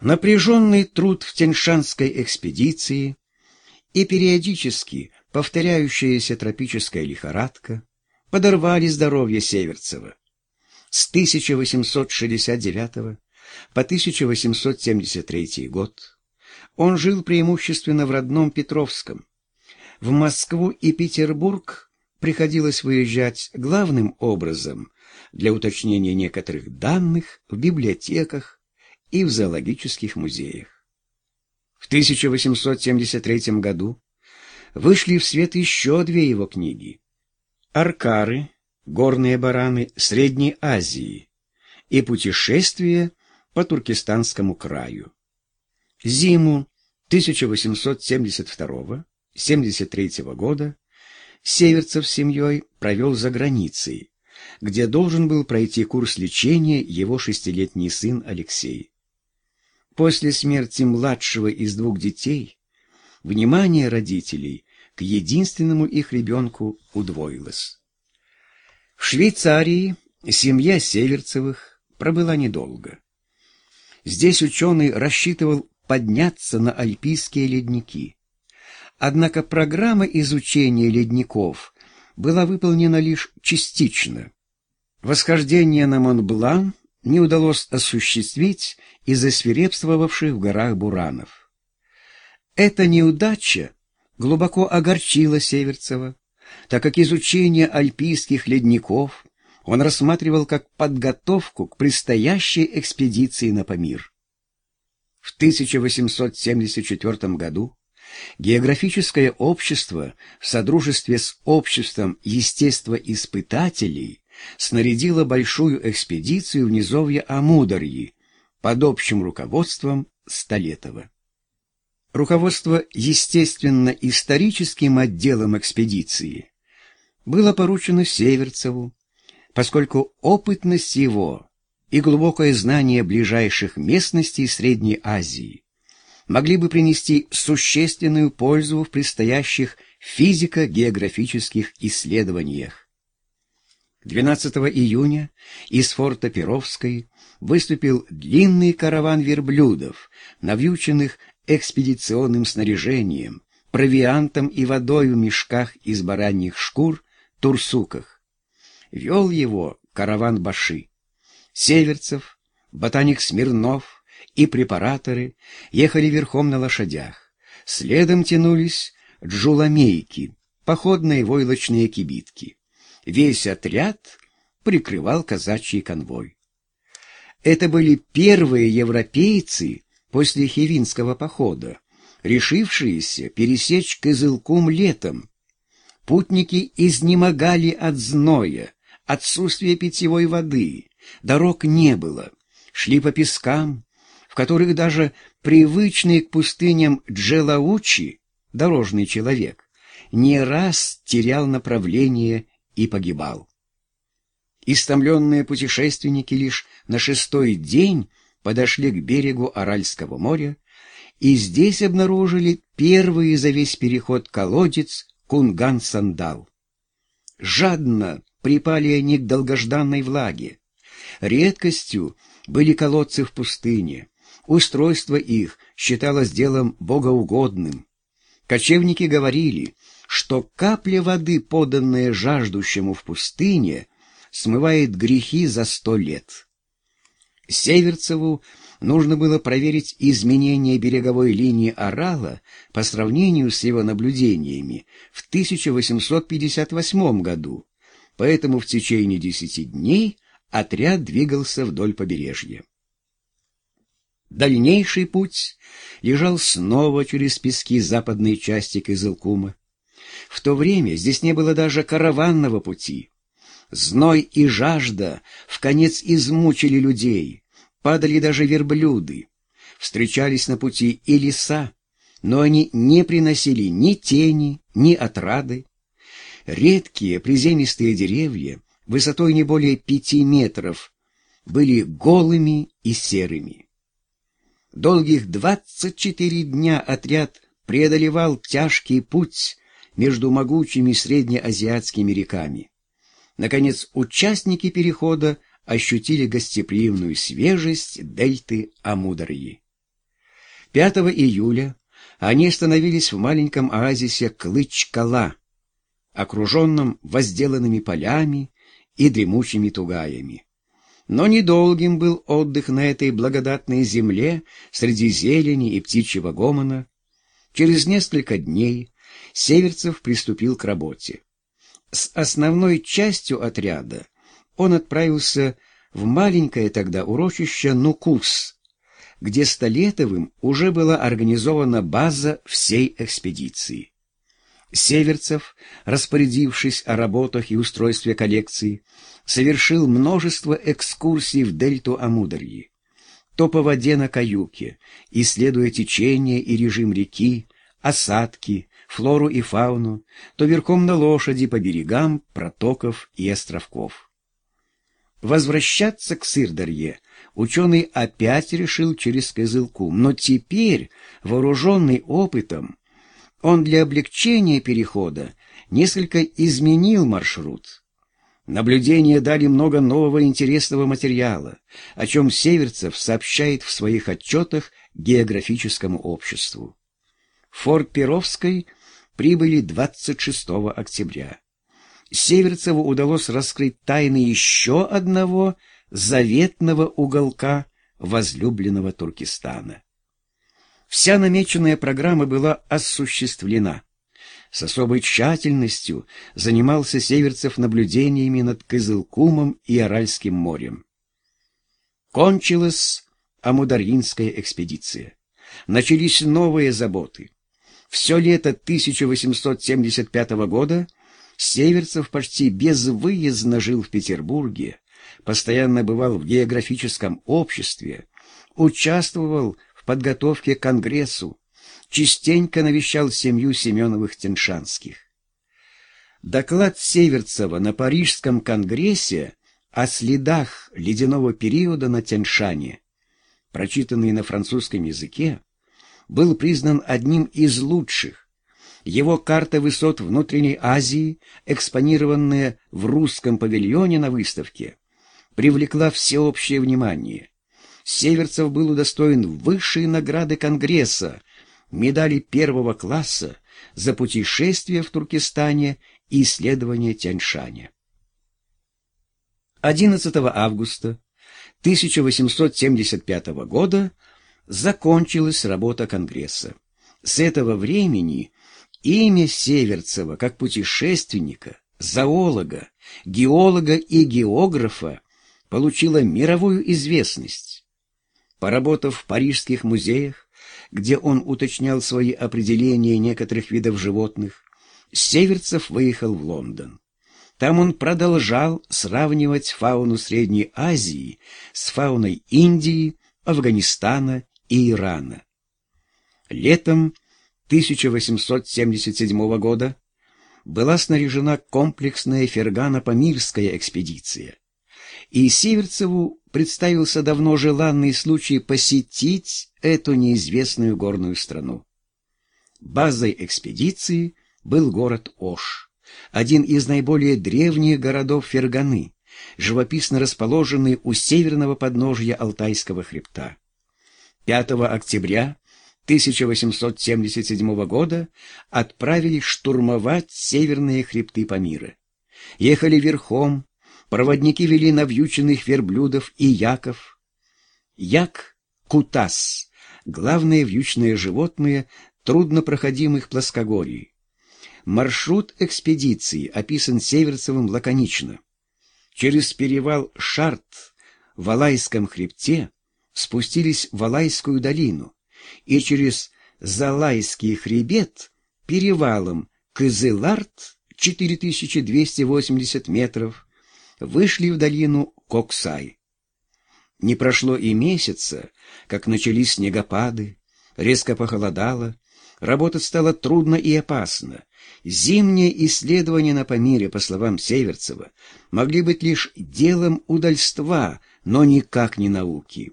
Напряженный труд в Тяньшанской экспедиции и периодически повторяющаяся тропическая лихорадка подорвали здоровье Северцева. С 1869 по 1873 год он жил преимущественно в родном Петровском. В Москву и Петербург приходилось выезжать главным образом для уточнения некоторых данных в библиотеках и в зоологических музеях. В 1873 году вышли в свет еще две его книги «Аркары. Горные бараны Средней Азии» и «Путешествие по Туркестанскому краю». Зиму 1872-73 года Северцев с семьей провел за границей, где должен был пройти курс лечения его шестилетний сын Алексей. После смерти младшего из двух детей внимание родителей к единственному их ребенку удвоилось. В Швейцарии семья Северцевых пробыла недолго. Здесь ученый рассчитывал подняться на альпийские ледники. Однако программа изучения ледников была выполнена лишь частично. Восхождение на Монблан не удалось осуществить из-за свирепствовавших в горах буранов. Эта неудача глубоко огорчила Северцева, так как изучение альпийских ледников он рассматривал как подготовку к предстоящей экспедиции на Памир. В 1874 году Географическое общество в содружестве с обществом естествоиспытателей снарядила большую экспедицию в низовье Амударьи под общим руководством Столетова. Руководство естественно-историческим отделом экспедиции было поручено Северцеву, поскольку опытность его и глубокое знание ближайших местностей Средней Азии могли бы принести существенную пользу в предстоящих физико-географических исследованиях. 12 июня из форта Перовской выступил длинный караван верблюдов, навьюченных экспедиционным снаряжением, провиантом и водой в мешках из бараньих шкур, турсуках. Вел его караван Баши. Северцев, ботаник Смирнов и препараторы ехали верхом на лошадях. Следом тянулись джуламейки, походные войлочные кибитки. Весь отряд прикрывал казачий конвой. Это были первые европейцы после Хивинского похода, решившиеся пересечь Кызылкум летом. Путники изнемогали от зноя, отсутствия питьевой воды, дорог не было, шли по пескам, в которых даже привычный к пустыням Джелаучи, дорожный человек, не раз терял направление и погибал. Истомленные путешественники лишь на шестой день подошли к берегу Аральского моря и здесь обнаружили первый за весь переход колодец Кунган-Сандал. Жадно припали они к долгожданной влаге. Редкостью были колодцы в пустыне. Устройство их считалось делом богоугодным. Кочевники говорили, что капля воды, поданная жаждущему в пустыне, смывает грехи за сто лет. Северцеву нужно было проверить изменения береговой линии Орала по сравнению с его наблюдениями в 1858 году, поэтому в течение десяти дней отряд двигался вдоль побережья. Дальнейший путь лежал снова через пески западной части Кызылкума. В то время здесь не было даже караванного пути. Зной и жажда в конец измучили людей, падали даже верблюды. Встречались на пути и леса, но они не приносили ни тени, ни отрады. Редкие приземистые деревья, высотой не более пяти метров, были голыми и серыми. Долгих двадцать четыре дня отряд преодолевал тяжкий путь между могучими среднеазиатскими реками. Наконец, участники перехода ощутили гостеприимную свежесть дельты Амударьи. 5 июля они остановились в маленьком оазисе Клычкала, окруженном возделанными полями и дремучими тугаями. Но недолгим был отдых на этой благодатной земле среди зелени и птичьего гомона. Через несколько дней Северцев приступил к работе. С основной частью отряда он отправился в маленькое тогда урочище Нукус, где Столетовым уже была организована база всей экспедиции. Северцев, распорядившись о работах и устройстве коллекции, совершил множество экскурсий в дельту Амударьи. То по воде на каюке, исследуя течение и режим реки, осадки, флору и фауну, то верхом на лошади по берегам протоков и островков. Возвращаться к Сырдарье ученый опять решил через Кызылкум, но теперь, вооруженный опытом, он для облегчения перехода несколько изменил маршрут. Наблюдения дали много нового интересного материала, о чем Северцев сообщает в своих отчетах географическому обществу. Форт Перовской прибыли 26 октября. Северцеву удалось раскрыть тайны еще одного заветного уголка возлюбленного Туркестана. Вся намеченная программа была осуществлена. С особой тщательностью занимался Северцев наблюдениями над Кызылкумом и Аральским морем. Кончилась Амударьинская экспедиция. Начались новые заботы. Все лето 1875 года Северцев почти безвыездно жил в Петербурге, постоянно бывал в географическом обществе, участвовал в подготовке к Конгрессу, частенько навещал семью Семеновых-Теншанских. Доклад Северцева на Парижском конгрессе о следах ледяного периода на Тяньшане, прочитанный на французском языке, был признан одним из лучших. Его карта высот внутренней Азии, экспонированная в русском павильоне на выставке, привлекла всеобщее внимание. Северцев был удостоен высшей награды Конгресса, медали первого класса за путешествие в Туркестане и исследование Тяньшаня. 11 августа 1875 года закончилась работа Конгресса. С этого времени имя Северцева как путешественника, зоолога, геолога и географа получило мировую известность. Поработав в парижских музеях, где он уточнял свои определения некоторых видов животных, Северцев выехал в Лондон. Там он продолжал сравнивать фауну Средней Азии с фауной Индии, Афганистана и Ирана. Летом 1877 года была снаряжена комплексная фергано-памирская экспедиция, и Северцеву представился давно желанный случай посетить эту неизвестную горную страну. Базой экспедиции был город Ош, один из наиболее древних городов Ферганы, живописно расположенный у северного подножья Алтайского хребта. 5 октября 1877 года отправились штурмовать северные хребты Памира. Ехали верхом, Проводники вели навьюченных верблюдов и яков. Як — кутас, главное вьючное животное труднопроходимых плоскогорий. Маршрут экспедиции описан Северцевым лаконично. Через перевал Шарт в Алайском хребте спустились в Алайскую долину и через Залайский хребет перевалом Кызыларт 4280 метров вышли в долину Коксай. Не прошло и месяца, как начались снегопады, резко похолодало, работать стало трудно и опасно. Зимние исследования на Памире, по словам Северцева, могли быть лишь делом удальства, но никак не науки.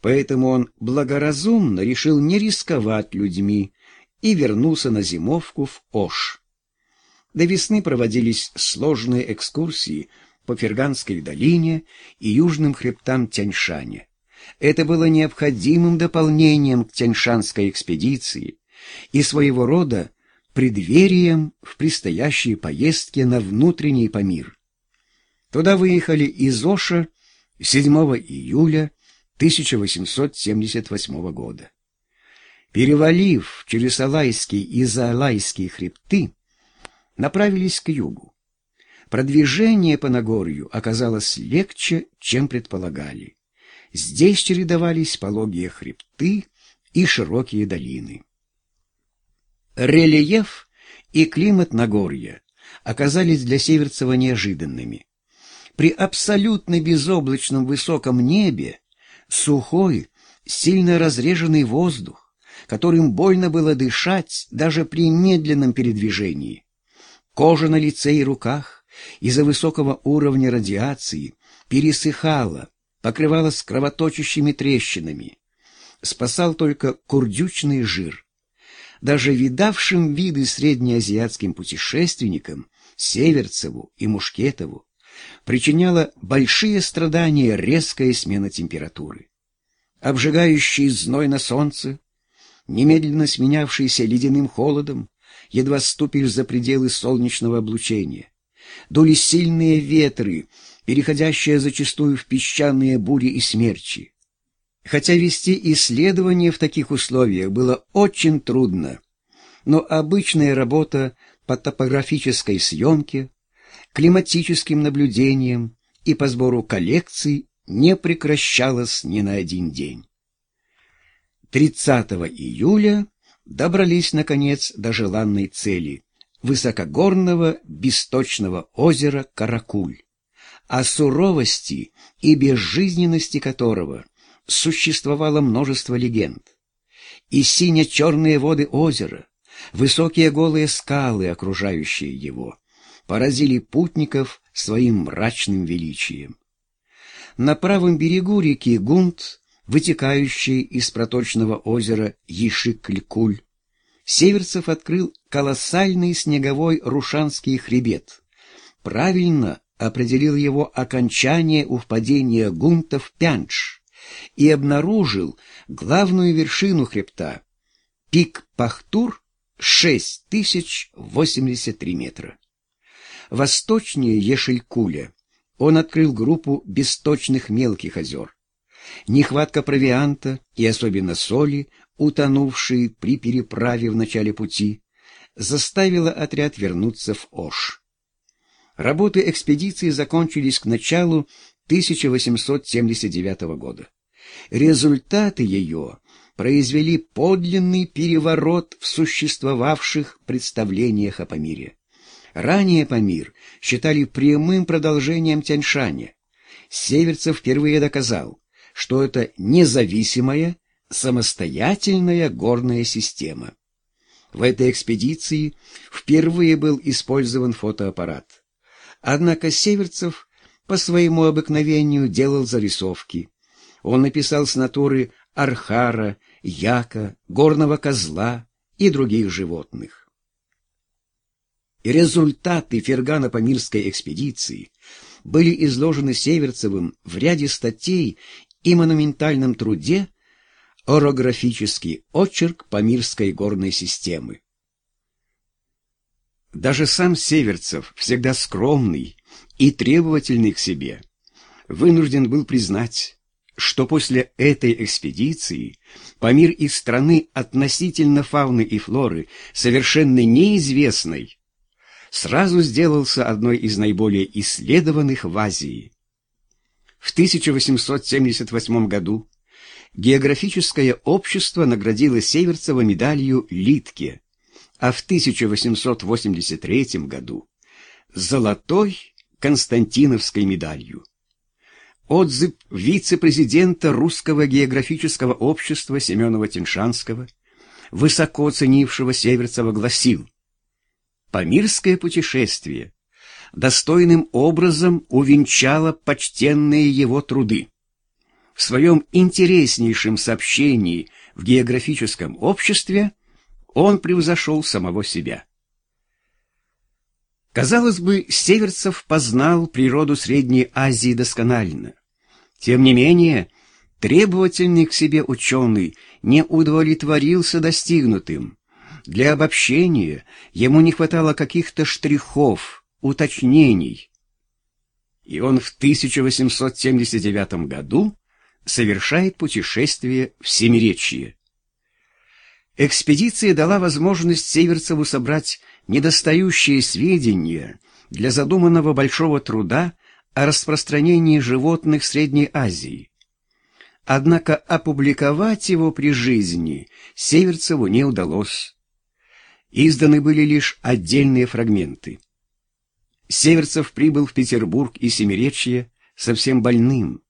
Поэтому он благоразумно решил не рисковать людьми и вернулся на зимовку в Ош. До весны проводились сложные экскурсии по Ферганской долине и южным хребтам Тяньшаня. Это было необходимым дополнением к Тяньшанской экспедиции и своего рода преддверием в предстоящей поездке на внутренний Памир. Туда выехали из Оша 7 июля 1878 года. Перевалив через Алайский и Заалайские хребты, направились к югу. Продвижение по Нагорью оказалось легче, чем предполагали. Здесь чередовались пологие хребты и широкие долины. Рельеф и климат Нагорья оказались для Северцева неожиданными. При абсолютно безоблачном высоком небе сухой, сильно разреженный воздух, которым больно было дышать даже при медленном передвижении. Кожа на лице и руках из-за высокого уровня радиации пересыхала, покрывалась кровоточащими трещинами. Спасал только курдючный жир. Даже видавшим виды среднеазиатским путешественникам Северцеву и Мушкетову причиняла большие страдания резкая смена температуры. Обжигающий зной на солнце, немедленно сменявшийся ледяным холодом, едва ступишь за пределы солнечного облучения. Дули сильные ветры, переходящие зачастую в песчаные бури и смерчи. Хотя вести исследования в таких условиях было очень трудно, но обычная работа по топографической съемке, климатическим наблюдениям и по сбору коллекций не прекращалась ни на один день. 30 июля добрались, наконец, до желанной цели — высокогорного бесточного озера Каракуль, о суровости и безжизненности которого существовало множество легенд. И сине-черные воды озера, высокие голые скалы, окружающие его, поразили путников своим мрачным величием. На правом берегу реки Гунт вытекающей из проточного озера Ешик-Лькуль, Северцев открыл колоссальный снеговой Рушанский хребет. Правильно определил его окончание у впадения Гунта в Пянш и обнаружил главную вершину хребта — пик Пахтур 6083 метра. Восточнее Ешелькуля он открыл группу бесточных мелких озер. Нехватка провианта и особенно соли, утонувшие при переправе в начале пути, заставила отряд вернуться в Ош. Работы экспедиции закончились к началу 1879 года. Результаты ее произвели подлинный переворот в существовавших представлениях о Памире. Ранее Памир считали прямым продолжением Тяньшаня. Северцев впервые доказал, что это независимая, самостоятельная горная система. В этой экспедиции впервые был использован фотоаппарат. Однако Северцев по своему обыкновению делал зарисовки. Он написал с натуры архара, яка, горного козла и других животных. И результаты Фергано-Памирской экспедиции были изложены Северцевым в ряде статей и монументальном труде орографический очерк Памирской горной системы. Даже сам Северцев, всегда скромный и требовательный к себе, вынужден был признать, что после этой экспедиции Памир из страны относительно фауны и флоры, совершенно неизвестной, сразу сделался одной из наиболее исследованных в Азии. В 1878 году географическое общество наградило Северцева медалью Литке, а в 1883 году – золотой Константиновской медалью. Отзыв вице-президента Русского географического общества Семенова-Тиншанского, высоко ценившего Северцева, гласил «Памирское путешествие достойным образом увенчало почтенные его труды. В своем интереснейшем сообщении в географическом обществе он превзошел самого себя. Казалось бы, Северцев познал природу Средней Азии досконально. Тем не менее, Требовательный к себе ученый не удовлетворился достигнутым. Для обобщения ему не хватало каких-то штрихов, уточнений. И он в 1879 году совершает путешествие в Семиречье. Экспедиция дала возможность Северцеву собрать недостающие сведения для задуманного большого труда о распространении животных Средней Азии. Однако опубликовать его при жизни Северцеву не удалось. Изданы были лишь отдельные фрагменты. Северцев прибыл в Петербург и Семиречье совсем больным.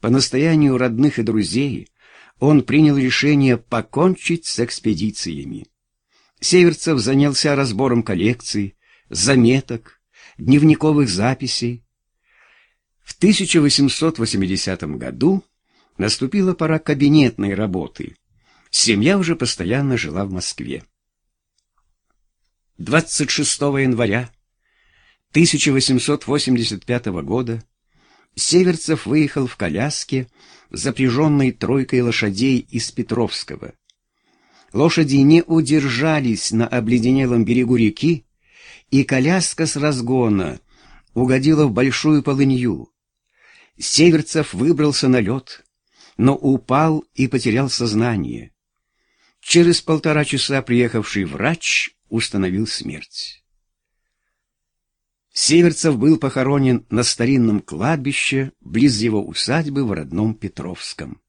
По настоянию родных и друзей он принял решение покончить с экспедициями. Северцев занялся разбором коллекций, заметок, дневниковых записей. В 1880 году наступила пора кабинетной работы. Семья уже постоянно жила в Москве. 26 января 1885 года Северцев выехал в коляске, запряженной тройкой лошадей из Петровского. Лошади не удержались на обледенелом берегу реки, и коляска с разгона угодила в большую полынью. Северцев выбрался на лед, но упал и потерял сознание. Через полтора часа приехавший врач установил смерть. Северцев был похоронен на старинном кладбище близ его усадьбы в родном Петровском.